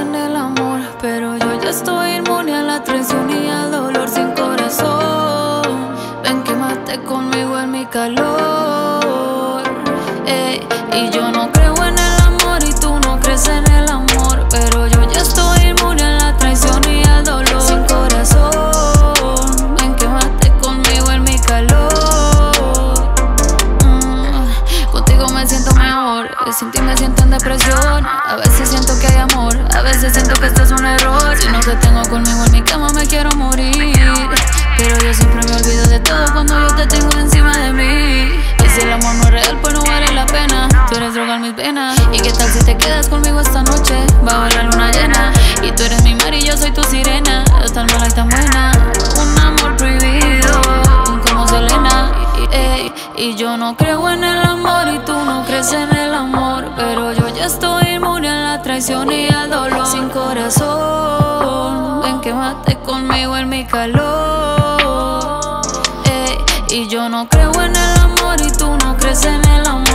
en el amor, pero yo ya estoy inmune a la traición y al dolor sin corazón. Ven, quémate conmigo en mi calor. Y yo no creo en el amor y tú no crees en el amor, pero yo ya estoy inmune a la traición y al dolor sin corazón. Ven, quémate conmigo en mi calor. Sin me siento en depresión. A veces siento que hay amor, a veces siento que esto es un error. Si no te tengo conmigo no creo en el amor y tú no crees en el amor. Pero yo ya estoy inmune a la traición y al dolor. Sin corazón, ven quémate conmigo en mi calor. Y yo no creo en el amor y tú no crees en el amor.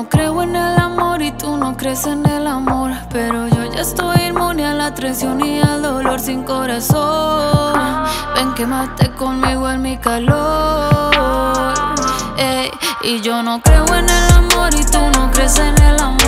No creo en el amor y tú no crees en el amor. Pero yo ya estoy inmune a la traición y al dolor sin corazón. Ven, quémate conmigo en mi calor. Ey, y yo no creo en el amor y tú no crees en el amor.